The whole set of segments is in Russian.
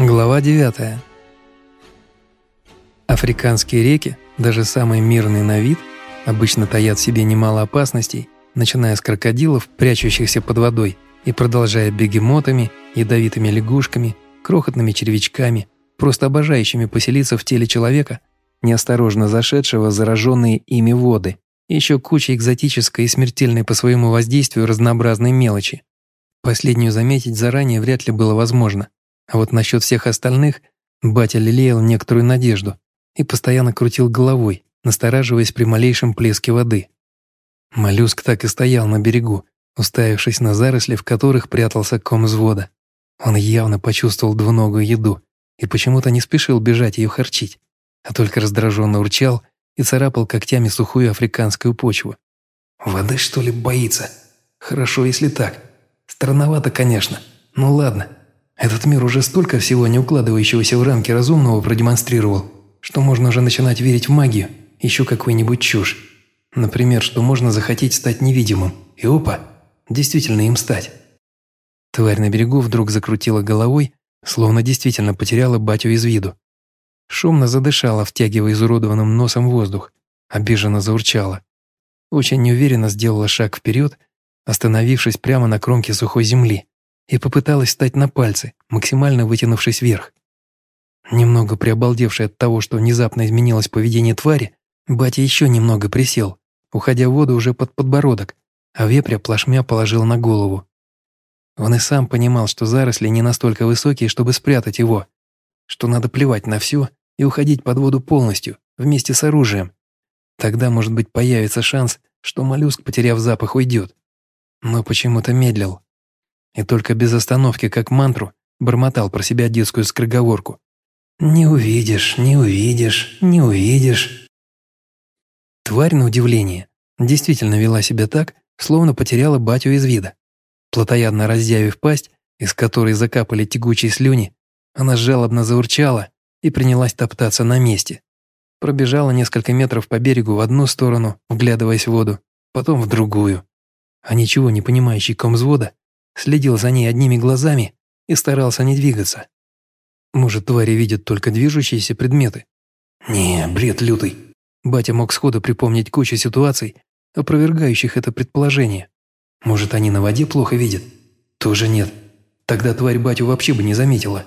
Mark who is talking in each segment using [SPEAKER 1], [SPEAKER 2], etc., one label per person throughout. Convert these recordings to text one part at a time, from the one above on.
[SPEAKER 1] Глава 9. Африканские реки, даже самые мирные на вид, обычно таят в себе немало опасностей, начиная с крокодилов, прячущихся под водой, и продолжая бегемотами, ядовитыми лягушками, крохотными червячками, просто обожающими поселиться в теле человека, неосторожно зашедшего зараженные ими воды, еще куча экзотической и смертельной по своему воздействию разнообразной мелочи. Последнюю заметить заранее вряд ли было возможно. А вот насчет всех остальных батя лелеял некоторую надежду и постоянно крутил головой, настораживаясь при малейшем плеске воды. Моллюск так и стоял на берегу, уставившись на заросли, в которых прятался ком взвода. Он явно почувствовал двуногую еду и почему-то не спешил бежать ее харчить, а только раздраженно урчал и царапал когтями сухую африканскую почву. «Воды, что ли, боится? Хорошо, если так. Странновато, конечно. Ну ладно. Этот мир уже столько всего, не укладывающегося в рамки разумного, продемонстрировал, что можно уже начинать верить в магию, еще какую-нибудь чушь. Например, что можно захотеть стать невидимым, и опа, действительно им стать. Тварь на берегу вдруг закрутила головой, словно действительно потеряла батю из виду. Шумно задышала, втягивая изуродованным носом воздух, обиженно заурчала. Очень неуверенно сделала шаг вперед, остановившись прямо на кромке сухой земли и попыталась встать на пальцы, максимально вытянувшись вверх. Немного приобалдевший от того, что внезапно изменилось поведение твари, батя еще немного присел, уходя в воду уже под подбородок, а вепря плашмя положил на голову. Он и сам понимал, что заросли не настолько высокие, чтобы спрятать его, что надо плевать на все и уходить под воду полностью, вместе с оружием. Тогда, может быть, появится шанс, что моллюск, потеряв запах, уйдет. Но почему-то медлил и только без остановки, как мантру, бормотал про себя детскую скороговорку. «Не увидишь, не увидишь, не увидишь». Тварь, на удивление, действительно вела себя так, словно потеряла батю из вида. Плотоядно раздявив пасть, из которой закапали тягучие слюни, она жалобно заурчала и принялась топтаться на месте. Пробежала несколько метров по берегу в одну сторону, вглядываясь в воду, потом в другую. А ничего не понимающий комзвода следил за ней одними глазами и старался не двигаться. Может, твари видят только движущиеся предметы? Не, бред лютый. Батя мог сходу припомнить кучу ситуаций, опровергающих это предположение. Может, они на воде плохо видят? Тоже нет. Тогда тварь батю вообще бы не заметила.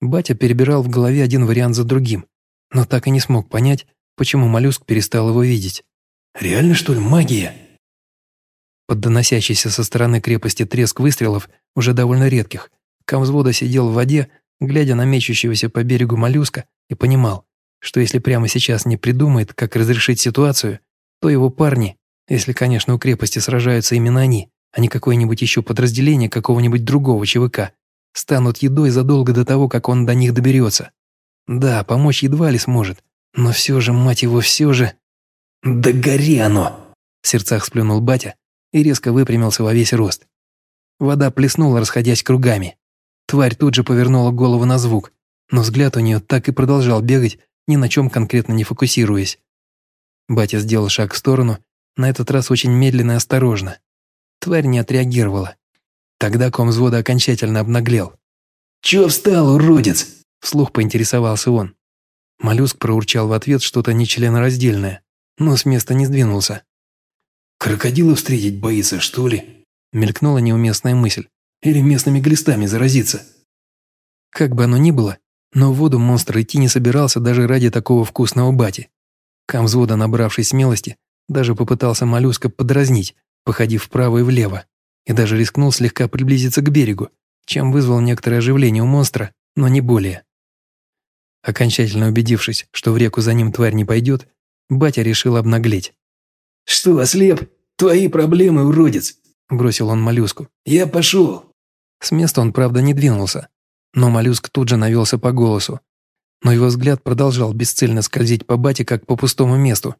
[SPEAKER 1] Батя перебирал в голове один вариант за другим, но так и не смог понять, почему моллюск перестал его видеть. «Реально, что ли, магия?» Под доносящийся со стороны крепости треск выстрелов, уже довольно редких, комзвода сидел в воде, глядя на мечущегося по берегу моллюска, и понимал, что если прямо сейчас не придумает, как разрешить ситуацию, то его парни, если, конечно, у крепости сражаются именно они, а не какое-нибудь еще подразделение какого-нибудь другого ЧВК, станут едой задолго до того, как он до них доберется. Да, помочь едва ли сможет, но все же, мать его, все же... «Да гори оно!» В сердцах сплюнул батя, и резко выпрямился во весь рост. Вода плеснула, расходясь кругами. Тварь тут же повернула голову на звук, но взгляд у нее так и продолжал бегать, ни на чем конкретно не фокусируясь. Батя сделал шаг в сторону, на этот раз очень медленно и осторожно. Тварь не отреагировала. Тогда ком взвода окончательно обнаглел. «Чё встал, уродец?» – вслух поинтересовался он. Моллюск проурчал в ответ что-то нечленораздельное, но с места не сдвинулся. «Крокодила встретить боится, что ли?» Мелькнула неуместная мысль. «Или местными глистами заразиться?» Как бы оно ни было, но в воду монстр идти не собирался даже ради такого вкусного бати. Камзвода, набравшись смелости, даже попытался моллюска подразнить, походив вправо и влево, и даже рискнул слегка приблизиться к берегу, чем вызвал некоторое оживление у монстра, но не более. Окончательно убедившись, что в реку за ним тварь не пойдет, батя решил обнаглеть. «Что, ослеп? Твои проблемы, уродец!» Бросил он моллюску. «Я пошел!» С места он, правда, не двинулся. Но моллюск тут же навелся по голосу. Но его взгляд продолжал бесцельно скользить по бате, как по пустому месту.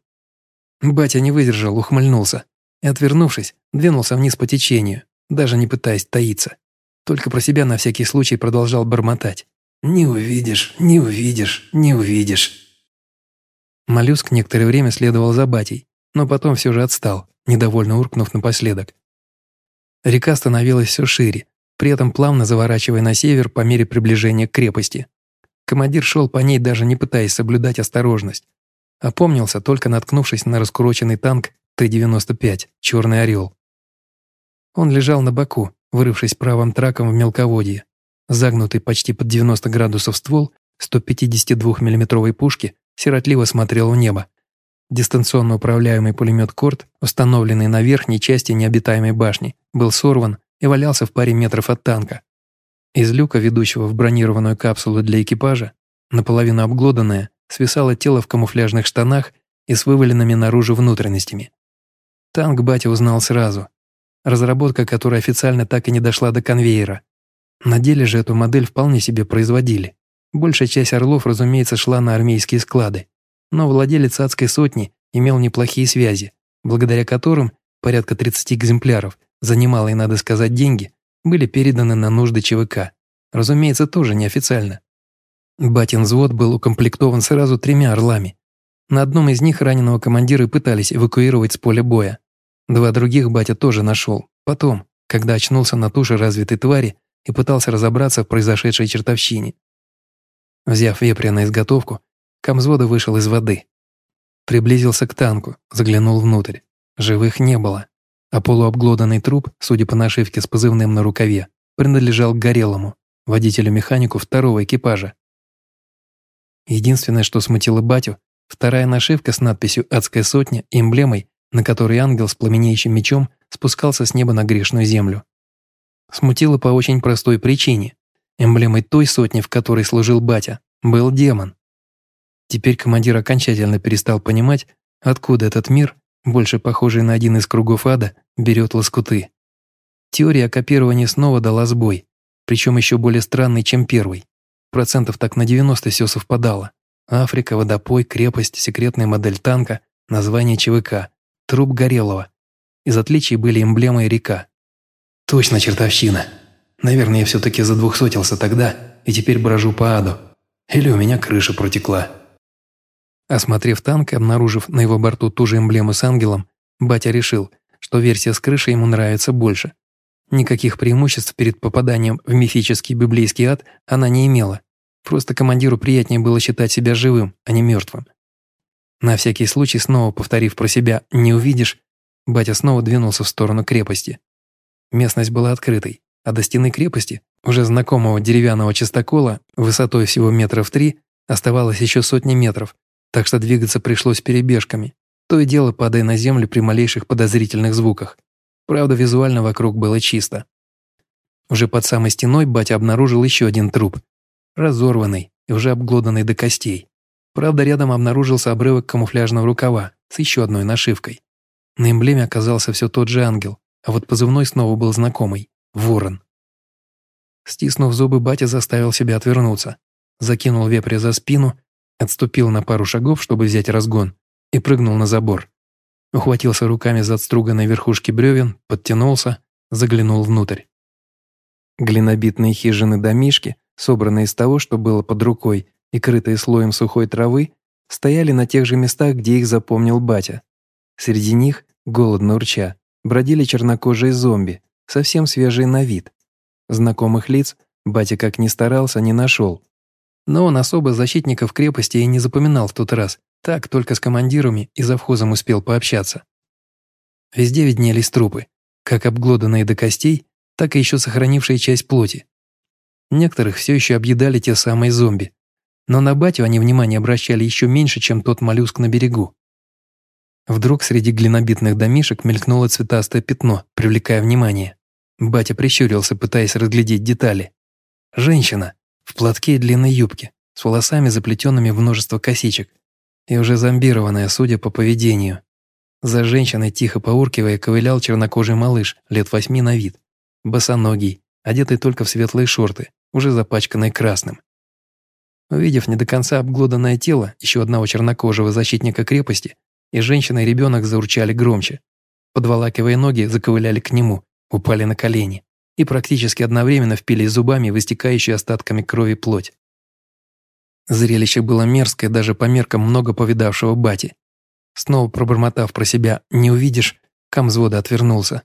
[SPEAKER 1] Батя не выдержал, ухмыльнулся. И, отвернувшись, двинулся вниз по течению, даже не пытаясь таиться. Только про себя на всякий случай продолжал бормотать. «Не увидишь, не увидишь, не увидишь». Моллюск некоторое время следовал за батей, но потом все же отстал, недовольно уркнув напоследок. Река становилась все шире, при этом плавно заворачивая на север по мере приближения к крепости. Командир шел по ней, даже не пытаясь соблюдать осторожность. Опомнился, только наткнувшись на раскуроченный танк Т-95 «Черный орел». Он лежал на боку, вырывшись правым траком в мелководье. Загнутый почти под 90 градусов ствол 152 миллиметровой пушки сиротливо смотрел в небо. Дистанционно управляемый пулемет «Корт», установленный на верхней части необитаемой башни, был сорван и валялся в паре метров от танка. Из люка, ведущего в бронированную капсулу для экипажа, наполовину обглоданное, свисало тело в камуфляжных штанах и с вываленными наружу внутренностями. Танк батя узнал сразу. Разработка которой официально так и не дошла до конвейера. На деле же эту модель вполне себе производили. Большая часть «Орлов», разумеется, шла на армейские склады. Но владелец адской сотни имел неплохие связи, благодаря которым порядка 30 экземпляров за немалые, надо сказать, деньги были переданы на нужды ЧВК. Разумеется, тоже неофициально. Батин взвод был укомплектован сразу тремя «Орлами». На одном из них раненого командира пытались эвакуировать с поля боя. Два других батя тоже нашел. Потом, когда очнулся на туше развитой твари и пытался разобраться в произошедшей чертовщине. Взяв вепря на изготовку, комзвода вышел из воды. Приблизился к танку, заглянул внутрь. Живых не было, а полуобглоданный труп, судя по нашивке с позывным на рукаве, принадлежал Горелому, водителю-механику второго экипажа. Единственное, что смутило батю, вторая нашивка с надписью «Адская сотня» и эмблемой, на которой ангел с пламенеющим мечом спускался с неба на грешную землю. Смутило по очень простой причине. Эмблемой той сотни, в которой служил батя, был демон. Теперь командир окончательно перестал понимать, откуда этот мир, больше похожий на один из кругов ада, берет лоскуты. Теория копирования снова дала сбой, причем еще более странный, чем первый. Процентов так на 90 все совпадало. Африка, водопой, крепость, секретная модель танка, название ЧВК, труп Горелого. Из отличий были эмблемы и река. Точно чертовщина. Наверное, я все-таки задвухсотился тогда и теперь брожу по аду. Или у меня крыша протекла. Осмотрев танк и обнаружив на его борту ту же эмблему с ангелом, батя решил, что версия с крышей ему нравится больше. Никаких преимуществ перед попаданием в мифический библейский ад она не имела. Просто командиру приятнее было считать себя живым, а не мертвым. На всякий случай, снова повторив про себя «не увидишь», батя снова двинулся в сторону крепости. Местность была открытой, а до стены крепости, уже знакомого деревянного частокола, высотой всего метров три, оставалось еще сотни метров, так что двигаться пришлось перебежками, то и дело падая на землю при малейших подозрительных звуках. Правда, визуально вокруг было чисто. Уже под самой стеной батя обнаружил еще один труп, разорванный и уже обглоданный до костей. Правда, рядом обнаружился обрывок камуфляжного рукава с еще одной нашивкой. На эмблеме оказался все тот же ангел, а вот позывной снова был знакомый – Ворон. Стиснув зубы, батя заставил себя отвернуться, закинул вепря за спину, отступил на пару шагов, чтобы взять разгон, и прыгнул на забор. Ухватился руками за отструганной верхушки бревен, подтянулся, заглянул внутрь. Глинобитные хижины-домишки, собранные из того, что было под рукой, и крытые слоем сухой травы, стояли на тех же местах, где их запомнил батя. Среди них, голодно урча, бродили чернокожие зомби, совсем свежие на вид. Знакомых лиц батя как ни старался, не нашел. Но он особо защитников крепости и не запоминал в тот раз, так только с командирами и завхозом успел пообщаться. Везде виднелись трупы, как обглоданные до костей, так и еще сохранившие часть плоти. Некоторых все еще объедали те самые зомби. Но на батю они внимание обращали еще меньше, чем тот моллюск на берегу. Вдруг среди глинобитных домишек мелькнуло цветастое пятно, привлекая внимание. Батя прищурился, пытаясь разглядеть детали. Женщина в платке и длинной юбке, с волосами, заплетенными в множество косичек, и уже зомбированная, судя по поведению. За женщиной, тихо поуркивая, ковылял чернокожий малыш, лет восьми на вид. Босоногий, одетый только в светлые шорты, уже запачканный красным. Увидев не до конца обглоданное тело еще одного чернокожего защитника крепости, и женщина и ребенок заурчали громче. Подволакивая ноги, заковыляли к нему, упали на колени и практически одновременно впились зубами в остатками крови плоть. Зрелище было мерзкое даже по меркам много повидавшего бати. Снова пробормотав про себя «не увидишь», Камзвода отвернулся.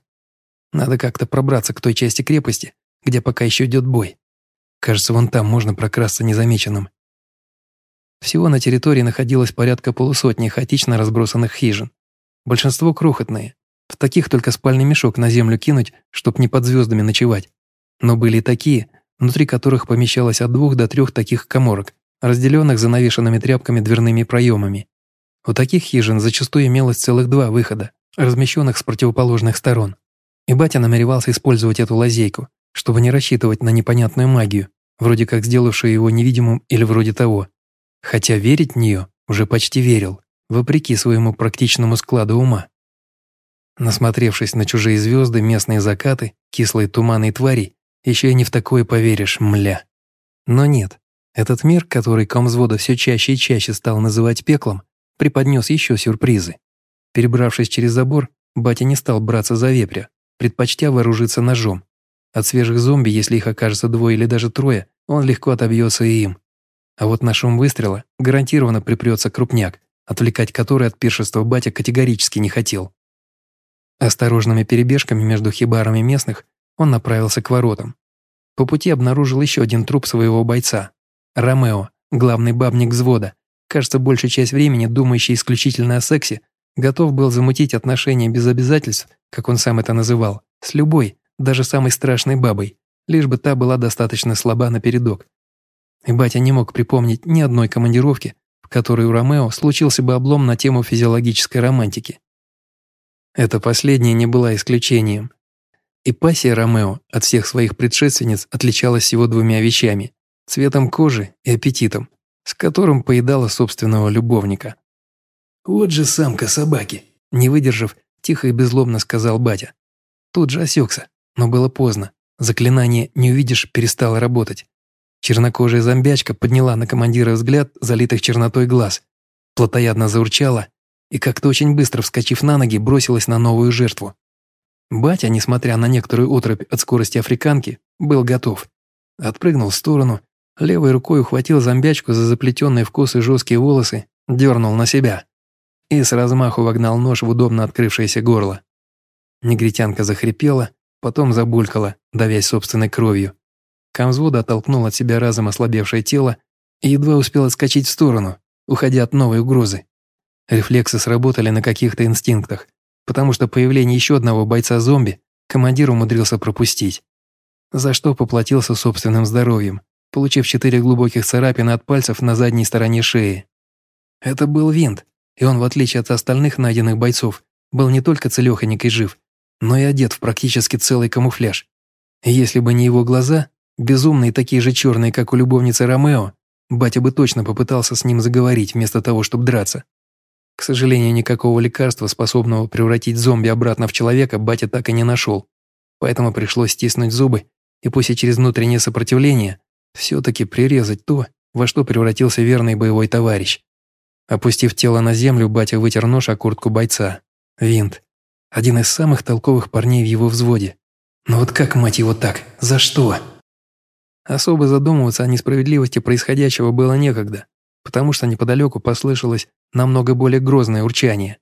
[SPEAKER 1] Надо как-то пробраться к той части крепости, где пока еще идет бой. Кажется, вон там можно прокрасться незамеченным. Всего на территории находилось порядка полусотни хаотично разбросанных хижин. Большинство крохотные. В таких только спальный мешок на землю кинуть, чтоб не под звездами ночевать. Но были такие, внутри которых помещалось от двух до трех таких коморок, разделенных занавешенными тряпками дверными проемами. У таких хижин зачастую имелось целых два выхода, размещенных с противоположных сторон. И батя намеревался использовать эту лазейку, чтобы не рассчитывать на непонятную магию, вроде как сделавшую его невидимым или вроде того. Хотя верить в нее уже почти верил, вопреки своему практичному складу ума. Насмотревшись на чужие звезды, местные закаты, кислые туманы и твари, еще и не в такое поверишь, мля. Но нет, этот мир, который комзвода все чаще и чаще стал называть пеклом, преподнес еще сюрпризы. Перебравшись через забор, батя не стал браться за вепря, предпочтя вооружиться ножом. От свежих зомби, если их окажется двое или даже трое, он легко отобьется и им. А вот на шум выстрела гарантированно припрется крупняк, отвлекать который от пиршества батя категорически не хотел. Осторожными перебежками между хибарами местных он направился к воротам. По пути обнаружил еще один труп своего бойца. Ромео, главный бабник взвода, кажется, большая часть времени думающий исключительно о сексе, готов был замутить отношения без обязательств, как он сам это называл, с любой, даже самой страшной бабой, лишь бы та была достаточно слаба напередок. И батя не мог припомнить ни одной командировки, в которой у Ромео случился бы облом на тему физиологической романтики. Эта последняя не была исключением. И пассия Ромео от всех своих предшественниц отличалась всего двумя вещами – цветом кожи и аппетитом, с которым поедала собственного любовника.
[SPEAKER 2] «Вот же самка собаки!»
[SPEAKER 1] Не выдержав, тихо и безлобно сказал батя. Тут же осекся, но было поздно. Заклинание «не увидишь» перестало работать. Чернокожая зомбячка подняла на командира взгляд залитых чернотой глаз, плотоядно заурчала и как-то очень быстро вскочив на ноги, бросилась на новую жертву. Батя, несмотря на некоторую отрыбь от скорости африканки, был готов. Отпрыгнул в сторону, левой рукой ухватил зомбячку за заплетенные в косы жесткие волосы, дернул на себя и с размаху вогнал нож в удобно открывшееся горло. Негритянка захрипела, потом забулькала, давясь собственной кровью. Камзвода оттолкнул от себя разом ослабевшее тело и едва успел отскочить в сторону, уходя от новой угрозы. Рефлексы сработали на каких-то инстинктах, потому что появление еще одного бойца-зомби командир умудрился пропустить. За что поплатился собственным здоровьем, получив четыре глубоких царапины от пальцев на задней стороне шеи. Это был винт, и он, в отличие от остальных найденных бойцов, был не только целеханик и жив, но и одет в практически целый камуфляж. И если бы не его глаза, безумные такие же черные, как у любовницы Ромео, батя бы точно попытался с ним заговорить вместо того, чтобы драться. К сожалению, никакого лекарства, способного превратить зомби обратно в человека, батя так и не нашел. Поэтому пришлось стиснуть зубы и после через внутреннее сопротивление все-таки прирезать то, во что превратился верный боевой товарищ. Опустив тело на землю, батя вытер нож о куртку бойца. Винт. Один из самых толковых парней в его взводе. Но вот как, мать его, так? За что? Особо задумываться о несправедливости происходящего было некогда потому что неподалеку послышалось намного более грозное урчание.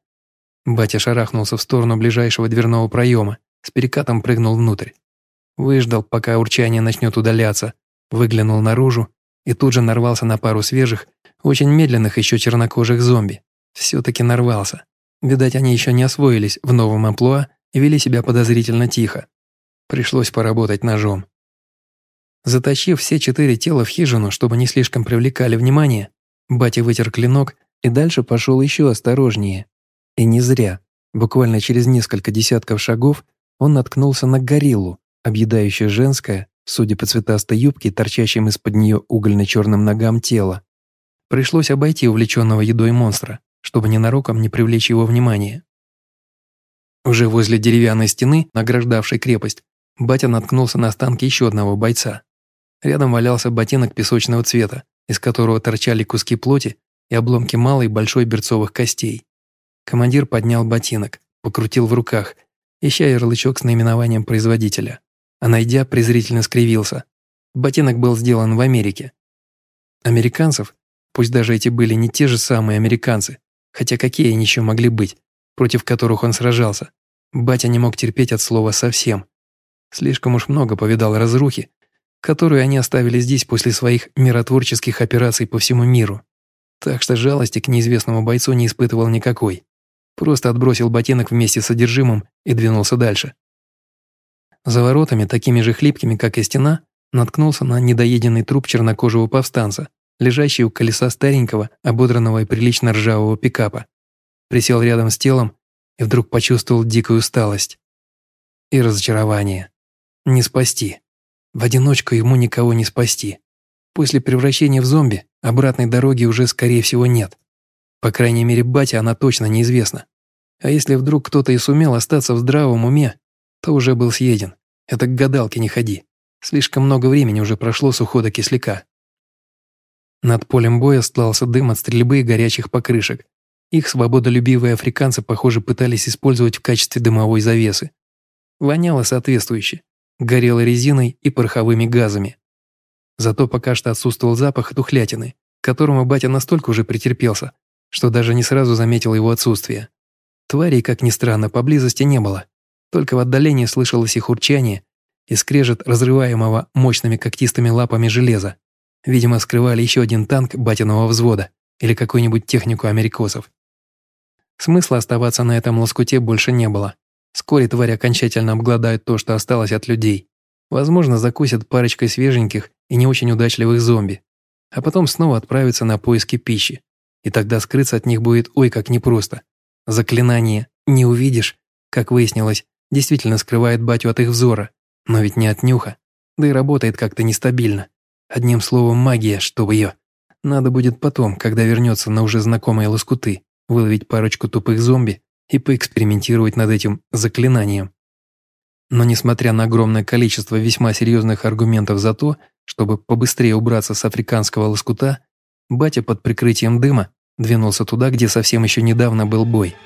[SPEAKER 1] Батя шарахнулся в сторону ближайшего дверного проема, с перекатом прыгнул внутрь. Выждал, пока урчание начнет удаляться, выглянул наружу и тут же нарвался на пару свежих, очень медленных еще чернокожих зомби. Все-таки нарвался. Видать, они еще не освоились в новом амплуа и вели себя подозрительно тихо. Пришлось поработать ножом. Затащив все четыре тела в хижину, чтобы не слишком привлекали внимание, Батя вытер клинок и дальше пошел еще осторожнее. И не зря. Буквально через несколько десятков шагов он наткнулся на гориллу, объедающую женское, судя по цветастой юбке, торчащим из-под нее угольно-черным ногам тело. Пришлось обойти увлеченного едой монстра, чтобы ненароком не привлечь его внимание. Уже возле деревянной стены, награждавшей крепость, батя наткнулся на останки еще одного бойца. Рядом валялся ботинок песочного цвета, из которого торчали куски плоти и обломки малой и большой берцовых костей. Командир поднял ботинок, покрутил в руках, ища ярлычок с наименованием производителя, а найдя, презрительно скривился. Ботинок был сделан в Америке. Американцев, пусть даже эти были не те же самые американцы, хотя какие они еще могли быть, против которых он сражался, батя не мог терпеть от слова совсем. Слишком уж много повидал разрухи, которую они оставили здесь после своих миротворческих операций по всему миру. Так что жалости к неизвестному бойцу не испытывал никакой. Просто отбросил ботинок вместе с содержимым и двинулся дальше. За воротами, такими же хлипкими, как и стена, наткнулся на недоеденный труп чернокожего повстанца, лежащий у колеса старенького, ободранного и прилично ржавого пикапа. Присел рядом с телом и вдруг почувствовал дикую усталость. И разочарование. Не спасти. В одиночку ему никого не спасти. После превращения в зомби обратной дороги уже, скорее всего, нет. По крайней мере, батя она точно неизвестна. А если вдруг кто-то и сумел остаться в здравом уме, то уже был съеден. Это к гадалке не ходи. Слишком много времени уже прошло с ухода кисляка. Над полем боя стлался дым от стрельбы и горячих покрышек. Их свободолюбивые африканцы, похоже, пытались использовать в качестве дымовой завесы. Воняло соответствующе. Горело резиной и пороховыми газами. Зато пока что отсутствовал запах тухлятины, к которому батя настолько уже претерпелся, что даже не сразу заметил его отсутствие. Тварей, как ни странно, поблизости не было. Только в отдалении слышалось их урчание и скрежет разрываемого мощными когтистыми лапами железа. Видимо, скрывали еще один танк батиного взвода или какую-нибудь технику америкосов. Смысла оставаться на этом лоскуте больше не было. Вскоре тварь окончательно обгладает то, что осталось от людей. Возможно, закусят парочкой свеженьких и не очень удачливых зомби. А потом снова отправятся на поиски пищи. И тогда скрыться от них будет ой как непросто. Заклинание «не увидишь», как выяснилось, действительно скрывает батю от их взора, но ведь не от нюха. Да и работает как-то нестабильно. Одним словом, магия, чтобы ее. Надо будет потом, когда вернется на уже знакомые лоскуты, выловить парочку тупых зомби и поэкспериментировать над этим заклинанием. Но несмотря на огромное количество весьма серьезных аргументов за то, чтобы побыстрее убраться с африканского лоскута, батя под прикрытием дыма двинулся туда, где совсем еще недавно был бой –